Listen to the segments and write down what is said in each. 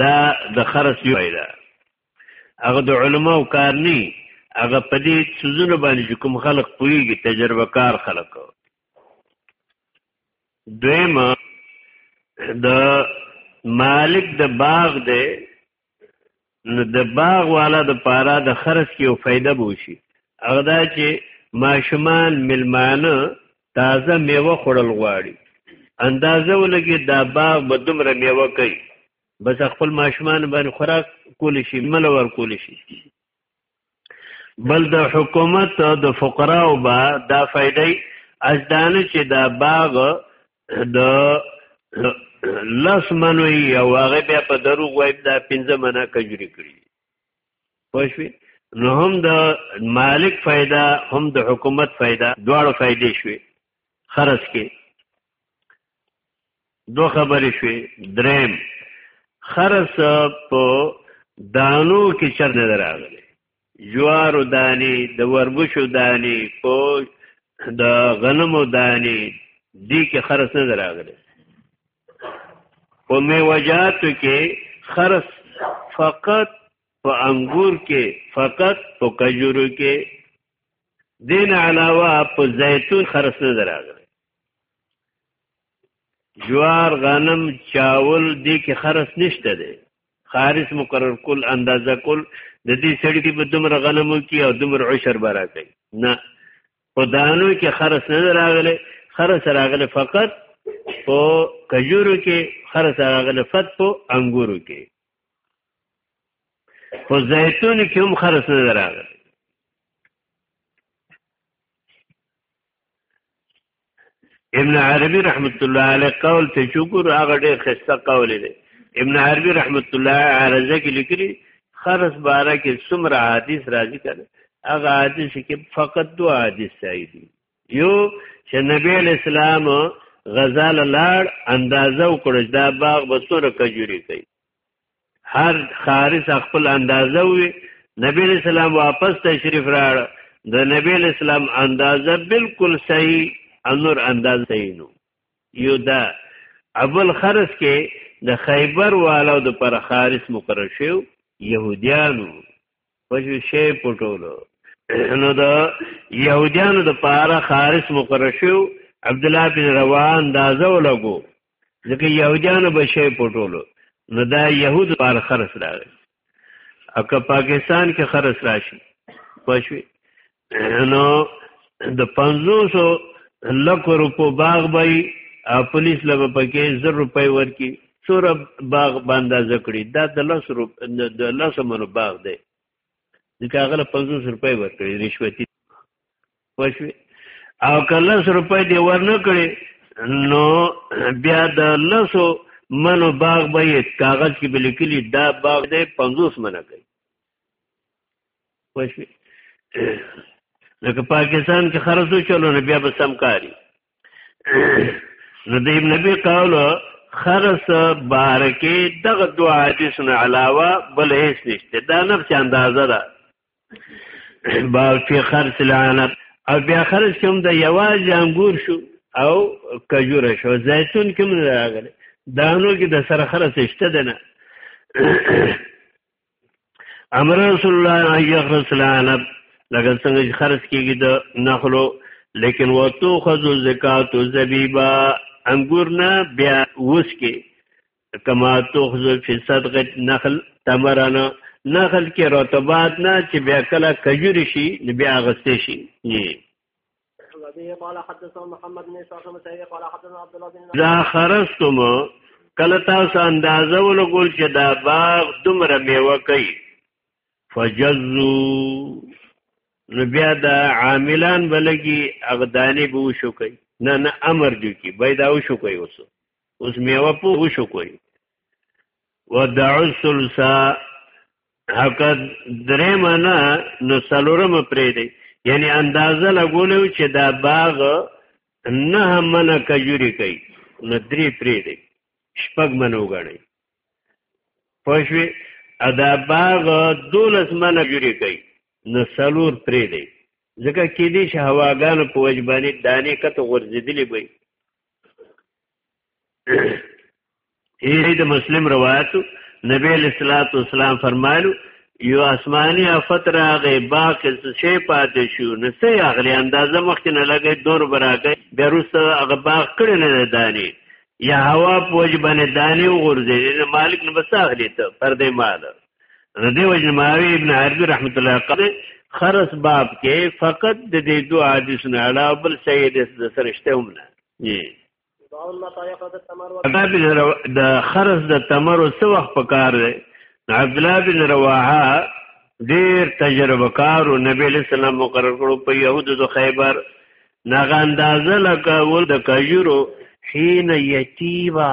دا د خرس یو پیدا هغه د علما او کار نه هغه په دې سوزونه باندې چې کوم خلق پويږي تجربه کار خلق دویم د مالک د باغ دی نو د باغ والا د پاره د خرج کې یو فایده بوشي هغه دا چې ماشومان ملمانه تازه میوه خورل غواړي اندازه ولګي دا باغ به دومره میوه کوي بس خپل ماشومان باندې خوراک کول شي مل ور کول شي بل د حکومت د فقراو با دا فائدې از دانه چې دا باغ د لس منوي او هغه بیا په دروغ وایي دا پنځه منه کجوري کړی پښوی نو هم د مالک فائدہ هم د حکومت فائدہ دواړو فائدې شوي خرج کې دو خبرې شوي دریم خرج په دانو کې چر نه راغلی جوارو دانی د وربشو دانی کو د غنمو دانی دی کې خرص نه دراغله په میوجاتو کې خرص فقط په انګور کې فقط په کجورو کې دین علاوه په زیتون خرص نه دراغله جوار غنم چاول دی کې خرص نشته دی خارج مقرر کول اندازه کول د دې سړي کې به دومره غنمو کې او دومره عشر به راکوي نه په دانو کې خرس نه راغلی خرس راغلی فقط په کجورو کې خرس راغلی فقط په انګورو کې په زیتون کې هم خرس نه راغلی ابن عربي رحمت الله علیه قول ته چوکور هغه ډېر خسته قول دی ابن عربي رحمت الله عرضه کې لیکلي خرص باره کې څومره حدیث راځي کړي هغه حدیث کې فقط دوه حدیث صحیح دي یو چې نبی اسلام غزال لاړ اندازه وکړ دا باغ به څوره کجوري کوي هر خارج خپل اندازه وي نبی اسلام واپس تشریف راړ د نبی اسلام اندازه بالکل صحیح انور اندازه صحیح نو یو دا اول خرس کې د خیبر والو د پر خارس مقرر شو يهوديانو پښې شی پټولو نو دا يهوديانو د پاره خارس مقرر شو عبد الله بن روان اندازه ولګو ځکه یهودیانو به شی پټولو نو دا یهود بار خرڅ راغی او که پاکستان کې خرڅ راشي پښوی نو د 500 لک روپو باغ بای پولیس لبه پکې 1000 روپۍ ورکی سور باغ باندې ذکرې دا د لس روپ د لس منو باغ دی ځکه هغه 500 روپۍ ورکړي رشوتي پښوی او کله سر روپۍ دی ورنه کړي نو بیا د لسو منو باغ به کاغذ کې بل کلی دا باغ دی 50 منه کوي پښوی لکه پاکستان کې خرڅو چلو نه بیا به سم کاری نو د ابن نبی قول خرس بارکه دغه دو حدیث نه علاوه بل هیڅ نشته دا نفس اندازه ده باب فی خرس لعنت او بیا خرس کوم د یواز انګور شو او کجوره شو زیتون کوم راغلی دانو کې د سره خرس شته ده نه امر رسول الله ان یخرس لعنت لکه څنګه خرس کېږي د نخلو لیکن وتو خذو زکات زبیبا انګور نه بیا وس کې کما تخذ فی صدق نخل تمرن نخل کې رطبات نه چې بیا کله کجور شي بیا غستې شي دا خرستم کله تاسو اندازه ولګول چې دا باغ دومره میوه کوي فجزو نو بیا دا عاملان بلګي اغدانی به وشو کوي نه نه امر دی کی بيداو شو کوي اوسو اوس میوه په وشو کوي ودع الثلثا حق درې معنا نو سلورم پرې دی یعنی اندازه لګولو چې دا باغ نه من کجوري کوي نو درې پرې دی شپږ منو غړي پښوی ادا باغ دولس من کجوري کوي نو سلور پرې دی ځکه کې دې شهواګان په وجبانی دانه کته غورځېدلې وي یی د مسلم روایت نبی اسلام والسلام فرمایلو یو آسمانی آفت راغی باغ کې شی پاتې شو نو سه اغلی اندازه مخکې نه لګي دور براګي بیا روسته هغه باغ کړي نه دانی یا هوا پوج باندې دانی وغورځي مالک نه بس اغلی ته پر دې مال د دې وجه ماوی ابن عربي رحمت الله قضې خرس باب کې فقط د دې دوه حدیث نه علاوه بل څه یې د سرشته هم نه د خرس د تمر څو وخت پکار دی عبد الله بن رواحه ډیر تجربه کار او نبی له سلام مقرر کړو په يهودو د خیبر ناغه اندازه لکه ول د کجورو حين یتیبا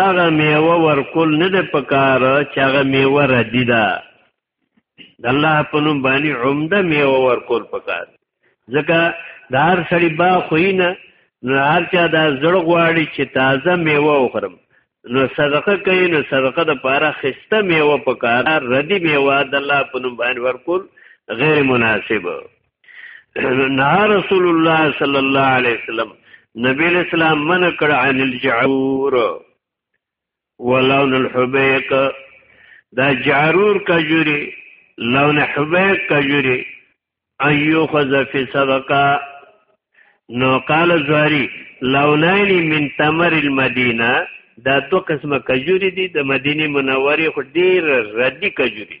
هغه میوه ورکول نه ده پکار چې هغه میوه ردی ده د الله په نوم باندې عمده میوه ورکول پکار ځکه د هر سړي با خوینه نو هر چا دا زړه غواړي چې تازه میوه وخورم نو صدقه کوي نو صدقه د پاره خسته میوه پکار ردی میوه د الله په نوم باندې ورکول غیر مناسب نه رسول الله صلی الله علیه وسلم نبی اسلام من کړ عن الجعور ولون الحبيق دا جعرور کجوري لون حبيق کجوري ايو خذ في صدقه نو قال زواري لونين من تمر المدينه دا دو قسمه کجوري دي د مدینه منورې خو ډیر ردی کجوري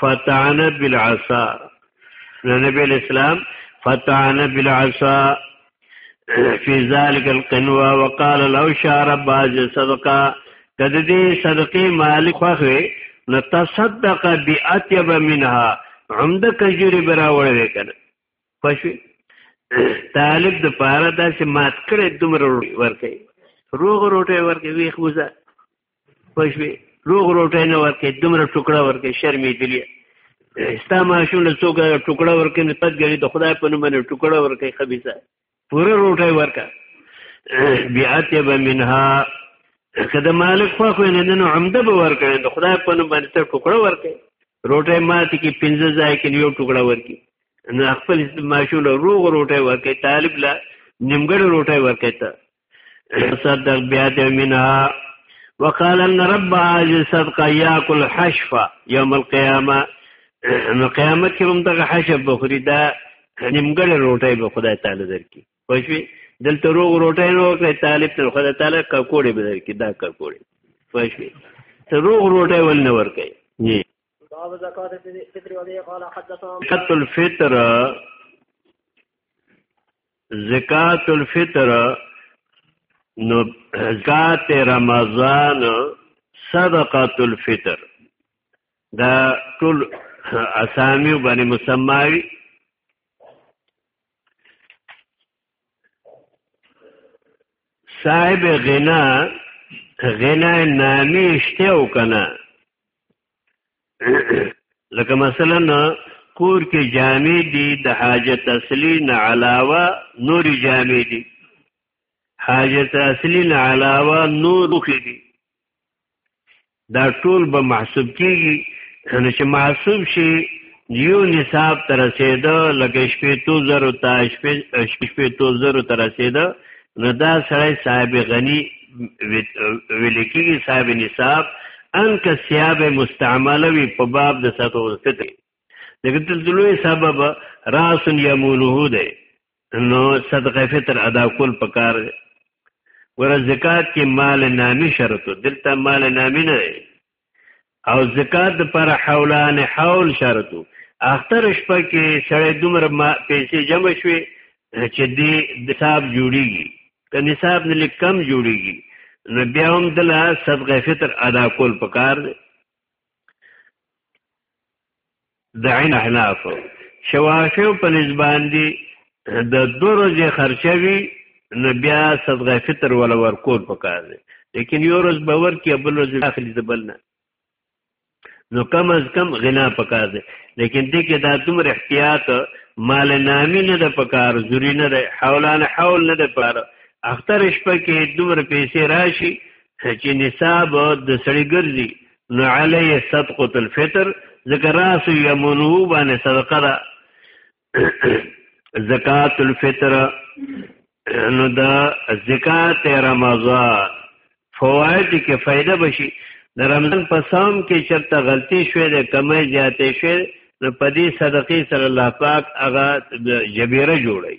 فتعن بالعصا نبی الاسلام فتعن بالعصا فی ذلک القنوه وقال لو شار باز صدقه کده دې صدقې مالک خوخه نو تصدق بیاتیب منها عمده کجوري براوړې وکنه خوښوي طالب د پاره داسې مات کړې دومره ورکې روغ روټه ورکې ویخ وزه پښوی روغ روټه نه ورکه دومره ټوکړه ورکه شرمې دلی ستا ماشوم له څوک ټوکړه ورکه نه پد غړي د خدای په نوم نه ټوکړه ورکه خبيسه پوره روټه ورکه بیاتب منها کله مالک خو خو نه نه عمده به ورکه د خدای په نوم باندې ته ټوکړه ورکه روټه مات کی 15 ځای کې یو ټوکړه ورکه نه خپل ماشوم له روغ روټه ورکه طالب لا نیمګړ روټه ورکه ته تصدق بیات منها وقال ان رب هذه صدقه ياكل حشفه يوم القيامه نو قیامت کې هم دغه حشف بخوري دا نیمګړې روټۍ به خدای تعالی درکړي پښوی دلته روغ روټۍ نو کړې طالب ته خدای تعالی ککوړې به درکړي دا ککوړې پښوی ته روغ روټۍ ول نه ورکړي جی باب زکات الفطر وبه قال حدثنا الفطر زکات الفطر نو زکات رمضان صدقات الفطر دا ټول اسامی باندې مسماوي صاحب غنا غنا نامی شته او کنه لکه مثلا کور کې جامې دي د حاجت اصلي نه علاوه نورې جامې دي حاجت اصلي نه علاوه نور وخې دي دا ټول به محسوب کیږي چې محسوب شي یو نصاب تر رسیده لکه شپېتو زرو ته شپېتو زرو تر رسیده نو دا سړی صاحب غنی ویل کېږي صاحب نصاب ان که سیاب مستعمله وي په باب د ساتو فطر دغه تلوي سبب راس یمونه ده نو صدقه فطر ادا کول پکار دی ور زکات کې مال نامی شرط دلته مال نامی نه دی او زکات لپاره حولان حول شرط اختر شپه کې سړی دومره پیسې جمع شوي چې دی نصاب جوړیږي که نصاب نه کم جوړیږي نو بیا هم دله صدقه فطر ادا کول پکار دی د عین احناف شوافیو په نسبان دي د دورځې خرچه وي نو بیا صدقه فطر ولا ورکول پکار دي لیکن یو ورځ به ورکې بل ورځ داخلي د بل نه نو کم از کم غنا پکار دي لیکن دې کې دا دومره احتیاط مال نامی نه د پکار زوري نه ده حولان حول نه ده پکار اختر شپه کې دومره پیسې راشي چې نصاب د سړی ګرځي نو علیه صدقه الفطر ذکر راس یمنو باندې صدقه ده زکات الفطر نو دا زکات رمضان فواید کې فائدہ بشي د رمضان په سام کې چرته غلطي شوې ده کمې زیاتې شوې نو په دې صدقې سره الله پاک هغه جبیره جوړي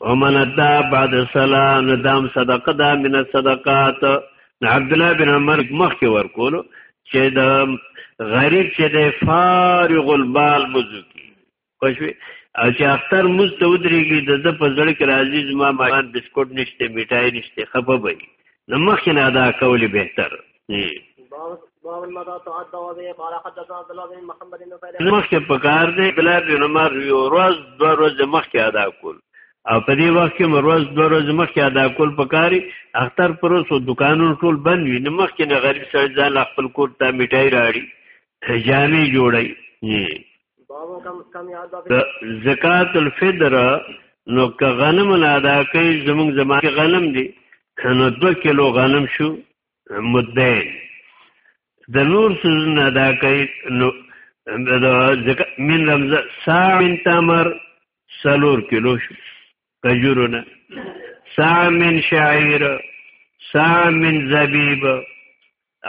ومن ادا بعد الصلاه ندام صدقه دا من الصدقات عبد الله بن عمر مخکې ورکول چې د غریب چې د فارغ البال مزو کی خوشوي او چې اختر مز ته ودرېږي د د په ځړ کې راځي زما مامان بسکټ نشته میټای نشته خپه وي نو مخکې نه ادا کول بهتر مخکې په کار دی بلال بن عمر یو ورځ دوه ورځې مخکې ادا کول او په دې وخت کې مروز دوه ورځې مخکې ادا کول پکاري اختر پر اوسو دکانونو ټول بند وي نو مخکې نه غریب سړی ځان خپل کور ته میټای راړي جامې جوړي زکات الفطر نو که غنم نه ادا کوي زمونږ زمانه غنم دي نو دو کیلو غنم شو مدین د نور سوزن ادا کوي نو من رمزه سا من تمر سلور کلو شو کجورونه سا من شعیر سا من زبیب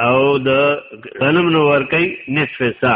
او د غنم نو ورکی نصف سا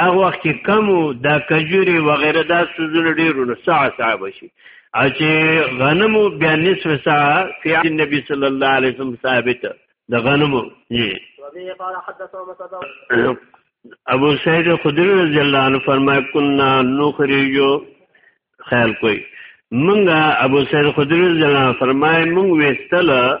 هغه وخت کې کم دا کجوري و غیره دا سوزونه ډیرو نو ساعه ساعه بشي او چې غنمو بیا نصف ساعه فی النبي صلی الله علیه وسلم ثابت د غنمو جی ابو سعید خدری رضی الله عنه فرمای کنا نخرجو خیال کوي منګه ابو سعید خدری رضی الله عنه فرمای منګ وستله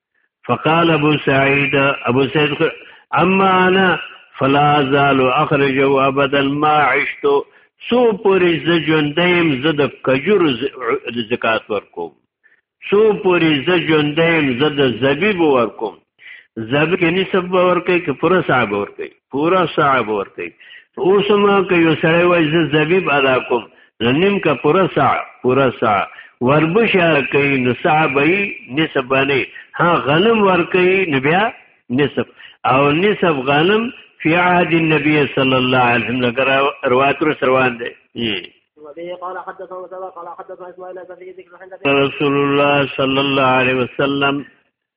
فقال ابو سعيد ابو سعيد اما انا فلا زال اخرج ابدا ما عشت سو پوری ز ژوندیم ز د کجور زکات ورکوم سو پوری ز ژوندیم ز د زبیب ورکوم زبیب کې نسب ورکې کې پر صاحب ورکې پورا صاحب ورکي اوس ما که یو سړی وای زه زبیب ادا کوم نو نیم کا پورا سا پورا سا وربشه کوي نو صاحبې نسب باندې ها غنم ورکي نو بیا نسب او نسب غنم فی عهد النبی صلی الله علیه وسلم لګرا روایت رو سروان دی وبه قال حدثنا مسعود قال حدثنا اسماعيل الزهري ذكر عند رسول الله صلى الله عليه وسلم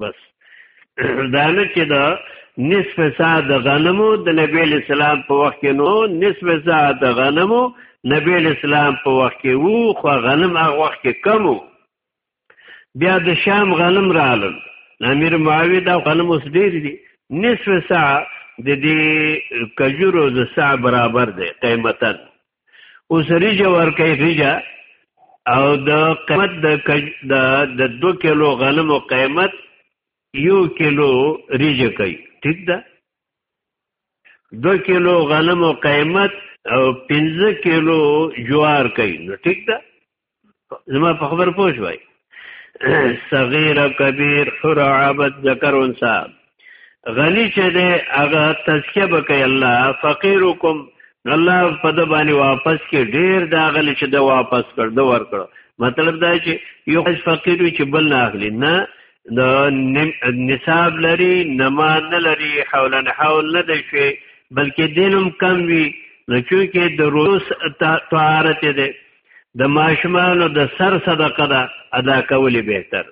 بس دا نه چې دا نصف سا د غنمو د نبی اسلام په وخت کې نو نصف سا د غنمو نبی اسلام په وخت کې وو خو غنم هغه وخت کې کمو بیا د شام غنم رالل امیر معاویه دا غنم اوس ډیر دي نصف سا د دې کجورو د سا برابر دی قیمتن اوس ریجه ورکه ریجه او د قیمت د د د 2 کیلو غنمو قیمت یو کیلو ریجه کوي ٹھیک ده 2 کیلو غنمو قیمت او 15 کیلو جوار کوي نو ٹھیک ده زما په خبر پوه شوي صغیر کبیر حر عبد ذکر انسا غنی چې دی هغه تزکیه وکړي الله فقیرکم الله په د باندې واپس کې ډیر دا غلی چې د واپس کړ د ور کړ مطلب دا چې یو فقیر چې بل نه اخلي نه د نصاب لري نما نه لري حول نه حول نه دی شي بلکې دینم کم وي نو چې د روس طهارت دی د ماشومانو د سر صدقه ده ادا کولې بهتر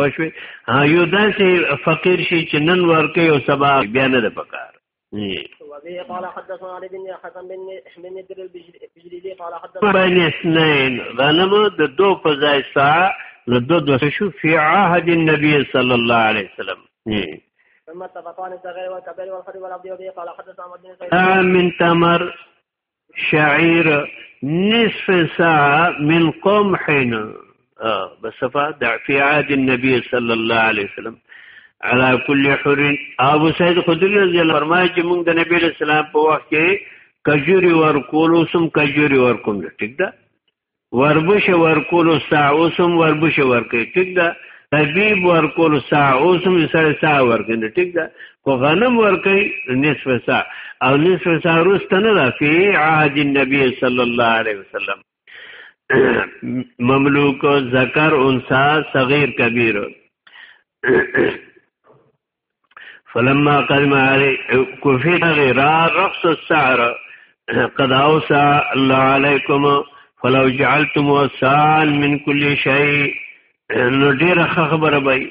پښوی ها یو داسې فقیر شي چې نن ورکه یو سبا بیا نه ده پکار وبه قال حدثنا علي بن حسن بن بن در البجلي قال حدثنا بين اثنين غنم د دو په ځای ساعه نو دو دو شو فی عهد النبي صلی الله علیه وسلم ثم تبطان الصغير والكبير والخدم والعبد وبه قال حدثنا محمد بن سعيد من تمر شعير نصف ساعة من قمح آه بصفة في عهد النبي صلى الله عليه وسلم على كل حر ابو سعيد خدري رضی الله فرمایي چې موږ د نبی اسلام په وخت کې کجوري ورکول اوسم کجوري ورکوم ټیک ده وربش ورکولو سا اوسم وربش ورکړي ټیک ده طبيب ورکول سا اوسم سره سا ورکنه ټیک ده کو غنم ورکي نصف سا او نصف سا رستنه ده فی عهد النبی صلی الله علیه وسلم مملوک ذکر انثى صغیر کبیر فلما قدم علی کوفی دغه را رخص السعر قد اوسع الله علیکم فلو جعلتم وسان من كل شيء نو ډیره خبره بای